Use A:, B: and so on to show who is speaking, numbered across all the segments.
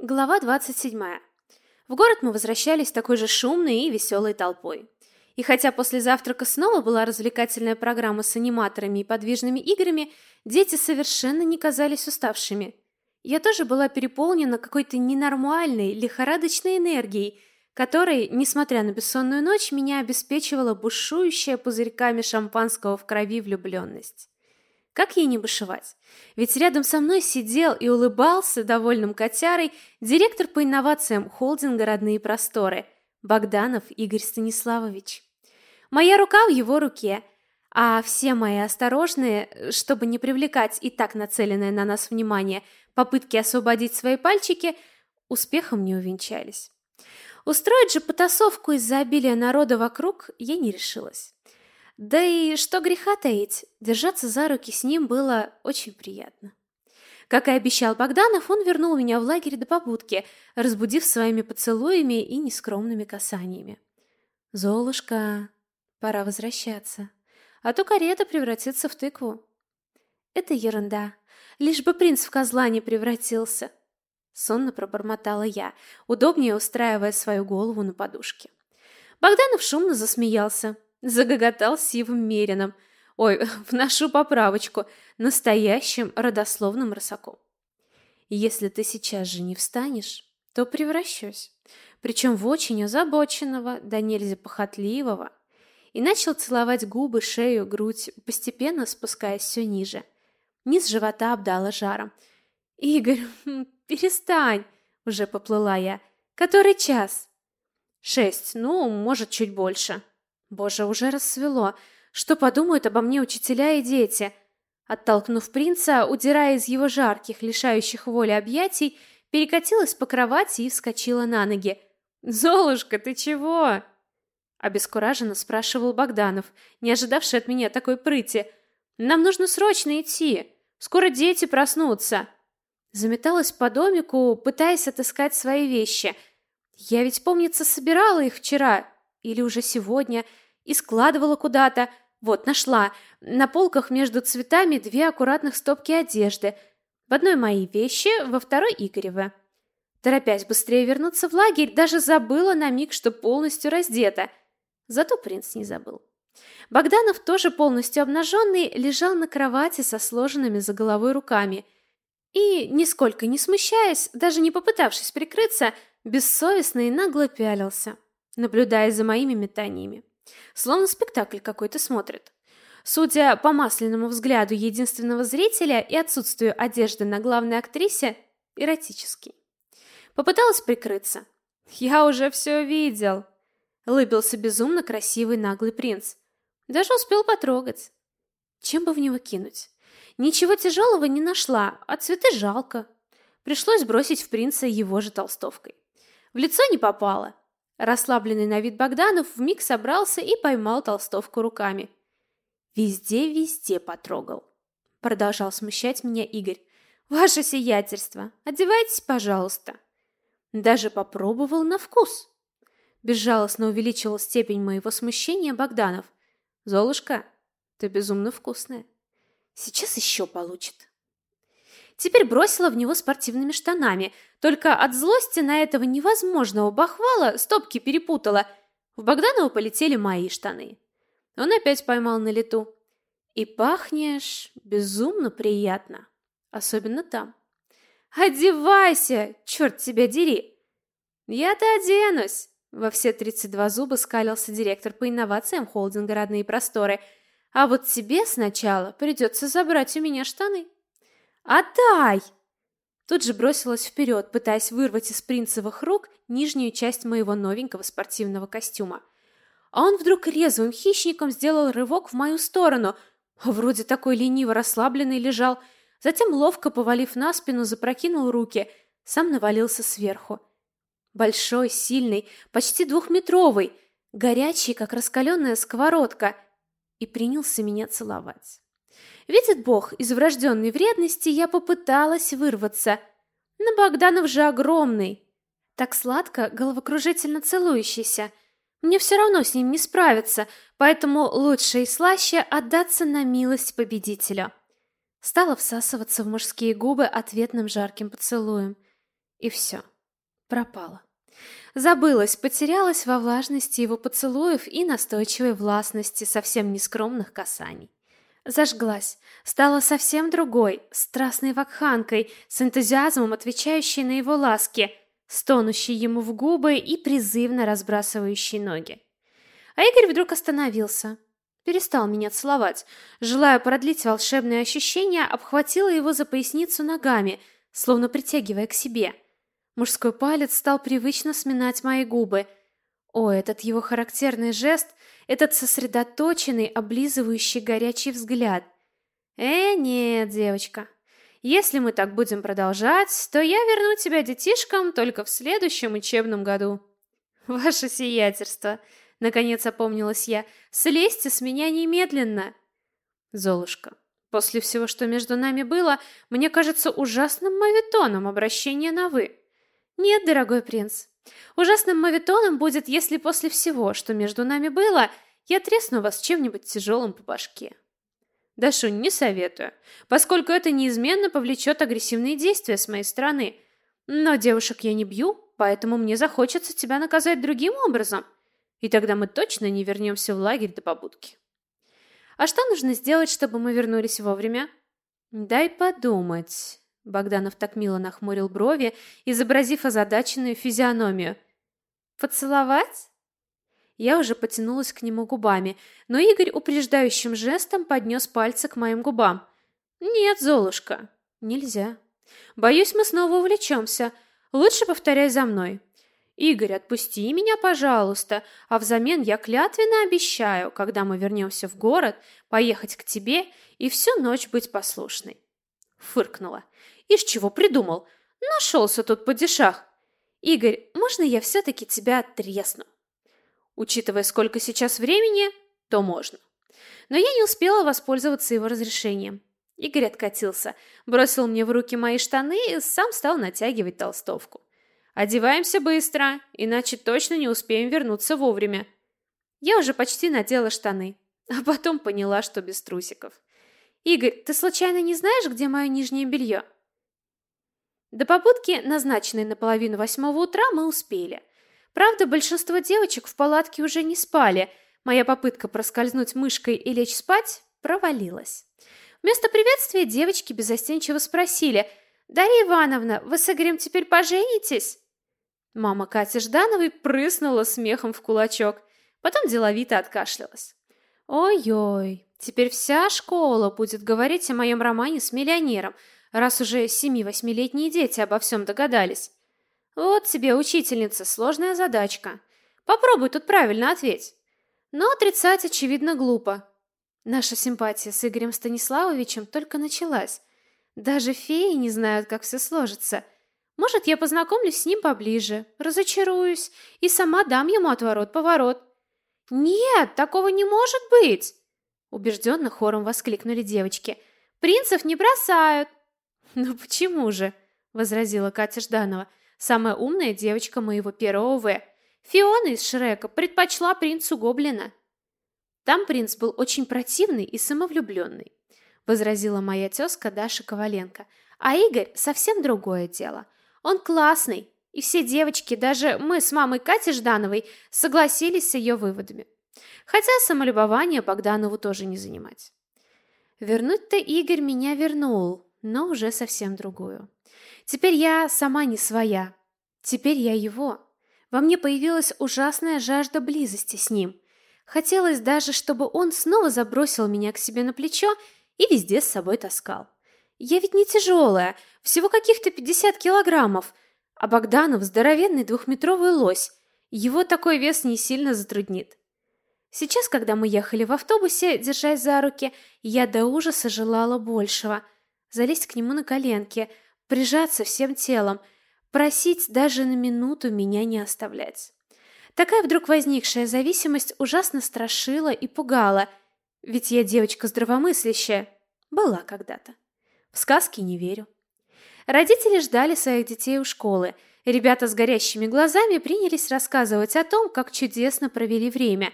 A: Глава 27. В город мы возвращались такой же шумной и веселой толпой. И хотя после завтрака снова была развлекательная программа с аниматорами и подвижными играми, дети совершенно не казались уставшими. Я тоже была переполнена какой-то ненормальной, лихорадочной энергией, которой, несмотря на бессонную ночь, меня обеспечивала бушующая пузырьками шампанского в крови влюбленность. Как ей не бушевать? Ведь рядом со мной сидел и улыбался довольным котярой директор по инновациям холдинга «Родные просторы» Богданов Игорь Станиславович. Моя рука в его руке, а все мои осторожные, чтобы не привлекать и так нацеленное на нас внимание, попытки освободить свои пальчики, успехом не увенчались. Устроить же потасовку из-за обилия народа вокруг я не решилась. Да и что греха таить, держаться за руки с ним было очень приятно. Как и обещал Богданов, он вернул меня в лагерь до побудки, разбудив своими поцелуями и нескромными касаниями. «Золушка, пора возвращаться, а то карета превратится в тыкву». «Это ерунда, лишь бы принц в козла не превратился», — сонно пробормотала я, удобнее устраивая свою голову на подушке. Богданов шумно засмеялся, Загоготал сивым мерином. Ой, вношу поправочку. Настоящим родословным рысаком. Если ты сейчас же не встанешь, то превращусь. Причем в очень озабоченного, да нельзя похотливого. И начал целовать губы, шею, грудь, постепенно спускаясь все ниже. Низ живота обдала жаром. «Игорь, перестань!» — уже поплыла я. «Который час?» «Шесть, ну, может, чуть больше». Боже, уже рассвело. Что подумают обо мне учителя и дети? Оттолкнув принца, удирая из его жарких, лишающих воли объятий, перекатилась по кровати и вскочила на ноги. «Золушка, ты чего?» Обескураженно спрашивал Богданов, не ожидавший от меня такой прыти. «Нам нужно срочно идти. Скоро дети проснутся». Заметалась по домику, пытаясь отыскать свои вещи. Я ведь, помнится, собирала их вчера или уже сегодня и складывала куда-то. Вот, нашла. На полках между цветами две аккуратных стопки одежды. В одной мои вещи, во второй Игоревы. Торопясь быстрее вернуться в лагерь, даже забыла на миг, что полностью раздета. Зато принц не забыл. Богданов, тоже полностью обнаженный, лежал на кровати со сложенными за головой руками. И, нисколько не смущаясь, даже не попытавшись прикрыться, бессовестно и нагло пялился наблюдая за моими метаниями. Словно спектакль какой-то смотрит. Судя по масляному взгляду единственного зрителя и отсутствию одежды на главной актрисе, эротический. Попыталась прикрыться. «Я уже все видел!» Лыбился безумно красивый наглый принц. Даже успел потрогать. Чем бы в него кинуть? Ничего тяжелого не нашла, а цветы жалко. Пришлось бросить в принца его же толстовкой. В лицо не попало, Расслабленный на вид Богданов вмиг собрался и поймал толстовку руками. «Везде-везде потрогал», — продолжал смущать меня Игорь. «Ваше сиятельство, одевайтесь, пожалуйста». Даже попробовал на вкус. Безжалостно увеличивал степень моего смущения Богданов. «Золушка, ты безумно вкусная. Сейчас еще получит». Теперь бросила в него спортивными штанами. Только от злости на этого невозможного бахвала стопки перепутала. В Богданова полетели мои штаны. Он опять поймал на лету. И пахнешь безумно приятно. Особенно там. «Одевайся! Черт тебя дери!» «Я-то оденусь!» Во все 32 зуба скалился директор по инновациям холдинга «Родные просторы». «А вот тебе сначала придется забрать у меня штаны». «Отдай!» Тут же бросилась вперед, пытаясь вырвать из принцевых рук нижнюю часть моего новенького спортивного костюма. А он вдруг резвым хищником сделал рывок в мою сторону, вроде такой лениво расслабленный лежал, затем, ловко повалив на спину, запрокинул руки, сам навалился сверху. Большой, сильный, почти двухметровый, горячий, как раскаленная сковородка, и принялся меня целовать. Видит Бог, из врожденной вредности я попыталась вырваться. Но Богданов же огромный. Так сладко, головокружительно целующийся. Мне все равно с ним не справиться, поэтому лучше и слаще отдаться на милость победителя. Стала всасываться в мужские губы ответным жарким поцелуем. И все. Пропала. Забылась, потерялась во влажности его поцелуев и настойчивой властности совсем нескромных касаний. Зажглась, стала совсем другой, страстной вакханкой, с энтузиазмом отвечающей на его ласки, стонущей ему в губы и призывно разбрасывающей ноги. А Игорь вдруг остановился, перестал меня целовать, желая продлить волшебное ощущение, обхватила его за поясницу ногами, словно притягивая к себе. Мужской палец стал привычно сминать мои губы. О, этот его характерный жест, этот сосредоточенный, облизывающий горячий взгляд. Э, нет, девочка. Если мы так будем продолжать, то я верну тебя детишкам только в следующем учебном году. Ваше сиятельство, наконец опомнилась я. Слезьте с меня немедленно. Золушка, после всего, что между нами было, мне кажется ужасным моветоном обращение на вы. Нет, дорогой принц. Ужасным моветоном будет, если после всего, что между нами было, я тресну вас чем-нибудь тяжелым по башке. Дашунь, не советую, поскольку это неизменно повлечет агрессивные действия с моей стороны. Но девушек я не бью, поэтому мне захочется тебя наказать другим образом – и тогда мы точно не вернемся в лагерь до побудки. А что нужно сделать, чтобы мы вернулись вовремя? Дай подумать. Богданов так мило нахмурил брови, изобразив озадаченную физиономию. Поцеловать? Я уже потянулась к нему губами, но Игорь упреждающим жестом поднес пальцы к моим губам. Нет, Золушка, нельзя. Боюсь, мы снова увлечемся. Лучше повторяй за мной. Игорь, отпусти меня, пожалуйста, а взамен я клятвенно обещаю, когда мы вернемся в город, поехать к тебе и всю ночь быть послушной. Фыркнула. Ишь чего придумал? Нашелся тут падишах. Игорь, можно я все-таки тебя тресну? Учитывая, сколько сейчас времени, то можно. Но я не успела воспользоваться его разрешением. Игорь откатился, бросил мне в руки мои штаны и сам стал натягивать толстовку. Одеваемся быстро, иначе точно не успеем вернуться вовремя. Я уже почти надела штаны, а потом поняла, что без трусиков. Игорь, ты случайно не знаешь, где мое нижнее белье?» До побудки, назначенной на половину восьмого утра, мы успели. Правда, большинство девочек в палатке уже не спали. Моя попытка проскользнуть мышкой и лечь спать провалилась. Вместо приветствия девочки безостенчиво спросили: "Дарья Ивановна, вы с Игорем теперь поженитесь?" Мама Кати Ждановой прыснула смехом в кулачок, потом деловито откашлялась. Ой-ой, теперь вся школа будет говорить о моем романе с миллионером, раз уже семи-восьмилетние дети обо всем догадались. Вот тебе, учительница, сложная задачка. Попробуй тут правильно ответь. Но отрицать очевидно глупо. Наша симпатия с Игорем Станиславовичем только началась. Даже феи не знают, как все сложится – может, я познакомлюсь с ним поближе, разочаруюсь и сама дам ему отворот-поворот. Нет, такого не может быть, убежденно хором воскликнули девочки. Принцев не бросают. Ну почему же? возразила Катя Жданова, самая умная девочка моего первого В. Фиона из Шрека предпочла принцу гоблина. Там принц был очень противный и самовлюбленный, возразила моя тезка Даша Коваленко. А Игорь совсем другое дело. Он классный, и все девочки, даже мы с мамой Катей Ждановой, согласились с ее выводами. Хотя самолюбование Богданову тоже не занимать. Вернуть-то Игорь меня вернул, но уже совсем другую. Теперь я сама не своя. Теперь я его. Во мне появилась ужасная жажда близости с ним. Хотелось даже, чтобы он снова забросил меня к себе на плечо и везде с собой таскал. Я ведь не тяжелая, всего каких-то 50 килограммов, а Богданов здоровенный двухметровый лось. Его такой вес не сильно затруднит. Сейчас, когда мы ехали в автобусе, держась за руки, я до ужаса желала большего. Залезть к нему на коленки, прижаться всем телом, просить даже на минуту меня не оставлять. Такая вдруг возникшая зависимость ужасно страшила и пугала, ведь я девочка здравомыслящая, была когда-то. В сказки не верю. Родители ждали своих детей у школы. Ребята с горящими глазами принялись рассказывать о том, как чудесно провели время.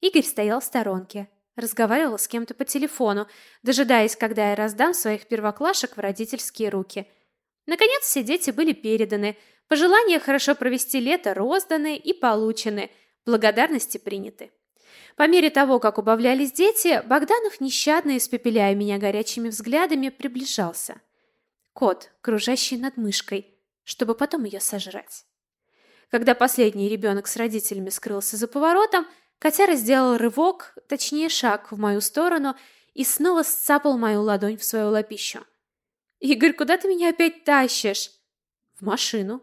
A: Игорь стоял в сторонке, разговаривал с кем-то по телефону, дожидаясь, когда я раздам своих первоклашек в родительские руки. Наконец все дети были переданы, пожелания хорошо провести лето розданы и получены, благодарности приняты. По мере того, как убавлялись дети, Богданов, нещадно испепеляя меня горячими взглядами, приближался. Кот, кружащий над мышкой, чтобы потом ее сожрать. Когда последний ребенок с родителями скрылся за поворотом, котяра сделал рывок, точнее шаг в мою сторону и снова сцапал мою ладонь в свою лапищу. «Игорь, куда ты меня опять тащишь?» «В машину.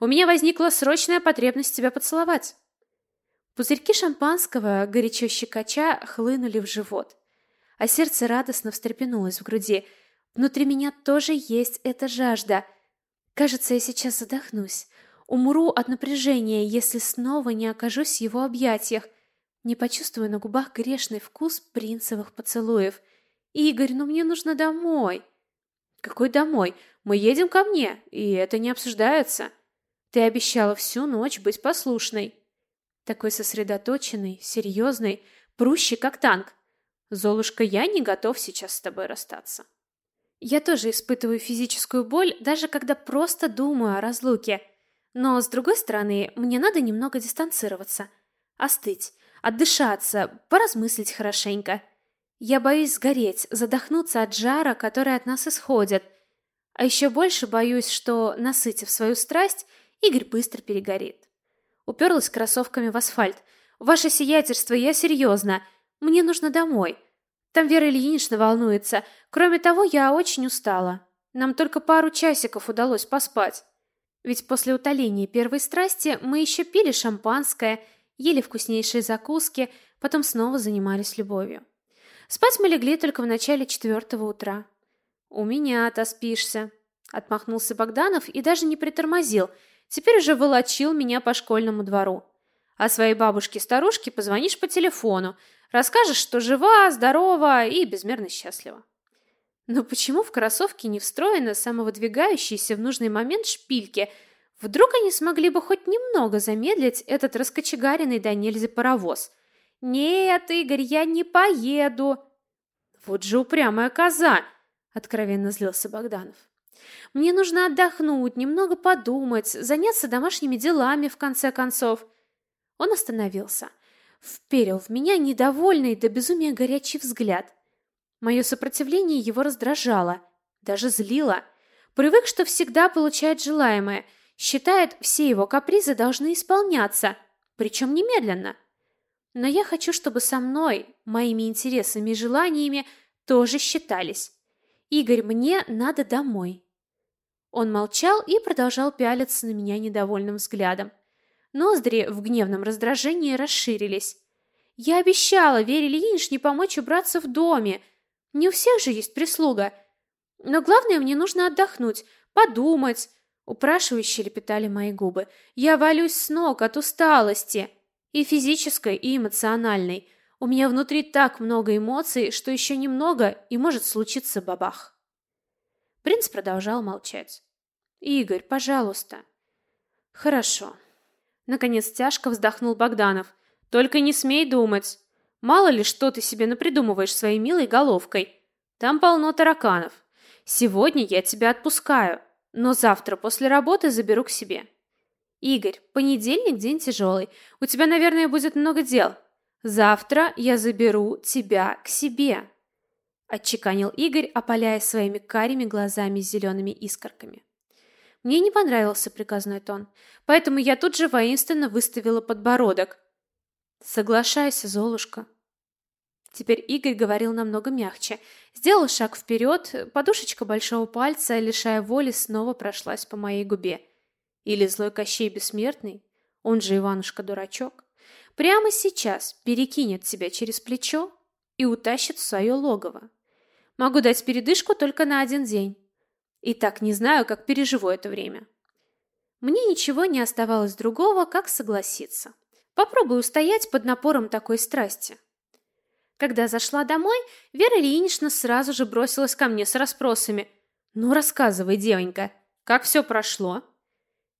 A: У меня возникла срочная потребность тебя поцеловать». Пузырьки шампанского, горячо щекоча, хлынули в живот, а сердце радостно встрепенулось в груди. Внутри меня тоже есть эта жажда. Кажется, я сейчас задохнусь. Умру от напряжения, если снова не окажусь в его объятиях, не почувствую на губах грешный вкус принцевых поцелуев. Игорь, ну мне нужно домой. Какой домой? Мы едем ко мне, и это не обсуждается. Ты обещала всю ночь быть послушной. Такой сосредоточенный, серьезный, прущий, как танк. Золушка, я не готов сейчас с тобой расстаться. Я тоже испытываю физическую боль, даже когда просто думаю о разлуке. Но, с другой стороны, мне надо немного дистанцироваться. Остыть, отдышаться, поразмыслить хорошенько. Я боюсь сгореть, задохнуться от жара, который от нас исходит. А еще больше боюсь, что, насытив свою страсть, Игорь быстро перегорит. Уперлась кроссовками в асфальт. «Ваше сиятельство, я серьезно. Мне нужно домой. Там Вера Ильинична волнуется. Кроме того, я очень устала. Нам только пару часиков удалось поспать. Ведь после утоления первой страсти мы еще пили шампанское, ели вкуснейшие закуски, потом снова занимались любовью. Спать мы легли только в начале четвертого утра. «У меня отоспишься», — отмахнулся Богданов и даже не притормозил — Теперь уже волочил меня по школьному двору. А своей бабушке-старушке позвонишь по телефону, расскажешь, что жива, здорова и безмерно счастлива. Но почему в кроссовке не встроены самовыдвигающиеся в нужный момент шпильки? Вдруг они смогли бы хоть немного замедлить этот раскочегаренный до нельзя паровоз? «Нет, Игорь, я не поеду!» «Вот же упрямая коза!» — откровенно злился Богданов. Мне нужно отдохнуть, немного подумать, заняться домашними делами, в конце концов. Он остановился. Вперил в меня недовольный до безумия горячий взгляд. Мое сопротивление его раздражало, даже злило. Привык, что всегда получает желаемое, считает, все его капризы должны исполняться, причем немедленно. Но я хочу, чтобы со мной, моими интересами и желаниями тоже считались. Игорь, мне надо домой. Он молчал и продолжал пялиться на меня недовольным взглядом. Ноздри в гневном раздражении расширились. Я обещала Вере Ильиничне помочь убраться в доме. Не у всех же есть прислуга. Но главное, мне нужно отдохнуть, подумать. Упрашивающе лепетали мои губы. Я валюсь с ног от усталости. И физической, и эмоциональной. У меня внутри так много эмоций, что еще немного, и может случиться бабах. Принц продолжал молчать. «Игорь, пожалуйста». «Хорошо». Наконец тяжко вздохнул Богданов. «Только не смей думать. Мало ли, что ты себе напридумываешь своей милой головкой. Там полно тараканов. Сегодня я тебя отпускаю, но завтра после работы заберу к себе». «Игорь, понедельник день тяжелый. У тебя, наверное, будет много дел. Завтра я заберу тебя к себе» отчеканил Игорь, опаляя своими карими глазами с зелеными искорками. Мне не понравился приказной тон, поэтому я тут же воинственно выставила подбородок. Соглашайся, Золушка. Теперь Игорь говорил намного мягче. Сделал шаг вперед, подушечка большого пальца, лишая воли, снова прошлась по моей губе. Или злой Кощей Бессмертный, он же Иванушка-дурачок, прямо сейчас перекинет тебя через плечо и утащит в свое логово. Могу дать передышку только на один день. И так не знаю, как переживу это время. Мне ничего не оставалось другого, как согласиться. Попробую устоять под напором такой страсти. Когда зашла домой, Вера Ильинична сразу же бросилась ко мне с расспросами. «Ну, рассказывай, девонька, как все прошло?»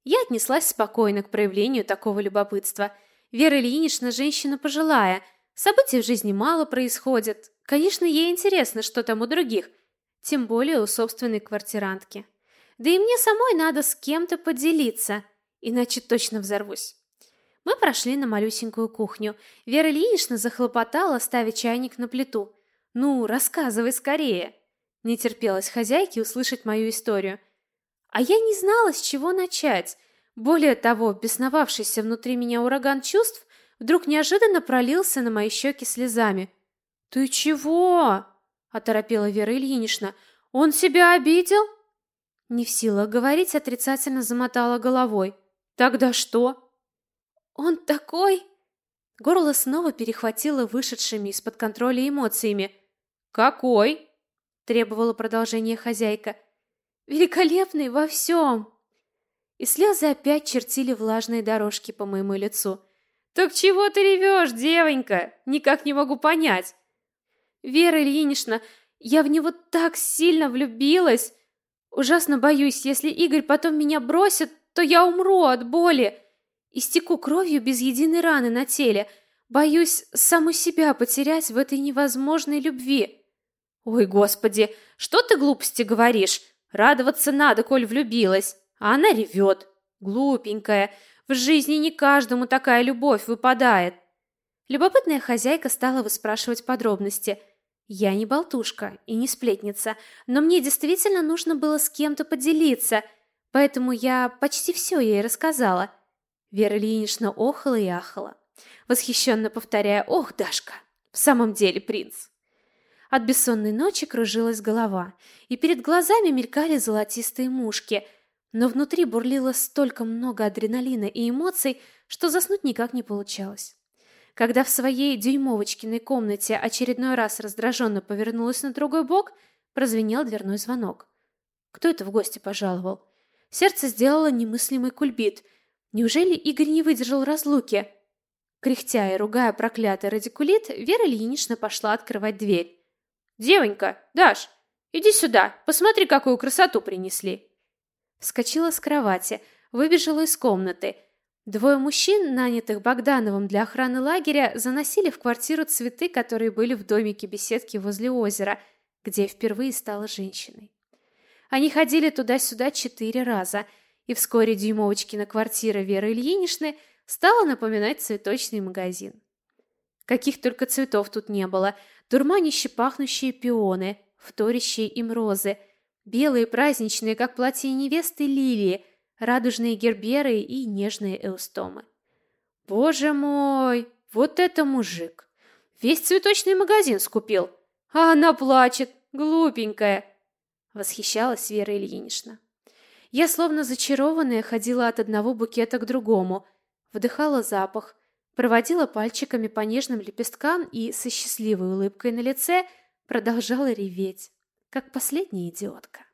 A: Я отнеслась спокойно к проявлению такого любопытства. Вера Ильинична женщина пожилая, событий в жизни мало происходит, Конечно, ей интересно, что там у других, тем более у собственной квартирантки. Да и мне самой надо с кем-то поделиться, иначе точно взорвусь. Мы прошли на малюсенькую кухню. Вера Ильинична захлопотала, ставя чайник на плиту. «Ну, рассказывай скорее!» Не терпелось хозяйке услышать мою историю. А я не знала, с чего начать. Более того, бесновавшийся внутри меня ураган чувств вдруг неожиданно пролился на мои щеки слезами. «Ты чего?» – оторопела Вера Ильинична. «Он себя обидел?» Не в силах говорить, отрицательно замотала головой. «Тогда что?» Он такой... Горло снова перехватило вышедшими из-под контроля эмоциями. «Какой?» – требовала продолжение хозяйка. «Великолепный во всем!» И слезы опять чертили влажные дорожки по моему лицу. «Так чего ты ревешь, девонька? Никак не могу понять!» «Вера Ильинична, я в него так сильно влюбилась! Ужасно боюсь, если Игорь потом меня бросит, то я умру от боли!» Истеку кровью без единой раны на теле. Боюсь саму себя потерять в этой невозможной любви. Ой, господи, что ты глупости говоришь? Радоваться надо, коль влюбилась. А она ревет. Глупенькая. В жизни не каждому такая любовь выпадает. Любопытная хозяйка стала выспрашивать подробности. Я не болтушка и не сплетница, но мне действительно нужно было с кем-то поделиться, поэтому я почти все ей рассказала. Вера Ильинична охала и ахала, восхищенно повторяя «Ох, Дашка, в самом деле принц!» От бессонной ночи кружилась голова, и перед глазами мелькали золотистые мушки, но внутри бурлило столько много адреналина и эмоций, что заснуть никак не получалось. Когда в своей дюймовочкиной комнате очередной раз раздраженно повернулась на другой бок, прозвенел дверной звонок. Кто это в гости пожаловал? Сердце сделало немыслимый кульбит – Неужели Игорь не выдержал разлуки? Кряхтя и ругая проклятый радикулит, Вера Ильинична пошла открывать дверь. «Девонька, Даш, иди сюда, посмотри, какую красоту принесли!» Вскочила с кровати, выбежала из комнаты. Двое мужчин, нанятых Богдановым для охраны лагеря, заносили в квартиру цветы, которые были в домике беседки возле озера, где впервые стала женщиной. Они ходили туда-сюда четыре раза – и вскоре дюймовочкина квартира Веры Ильиничны стала напоминать цветочный магазин. Каких только цветов тут не было, дурманище пахнущие пионы, вторящие им розы, белые праздничные, как платье невесты, лилии, радужные герберы и нежные эустомы. Боже мой, вот это мужик! Весь цветочный магазин скупил, а она плачет, глупенькая, восхищалась Вера Ильинична. Я словно зачарованная ходила от одного букета к другому, вдыхала запах, проводила пальчиками по нежным лепесткам и со счастливой улыбкой на лице продолжала реветь, как последняя идиотка.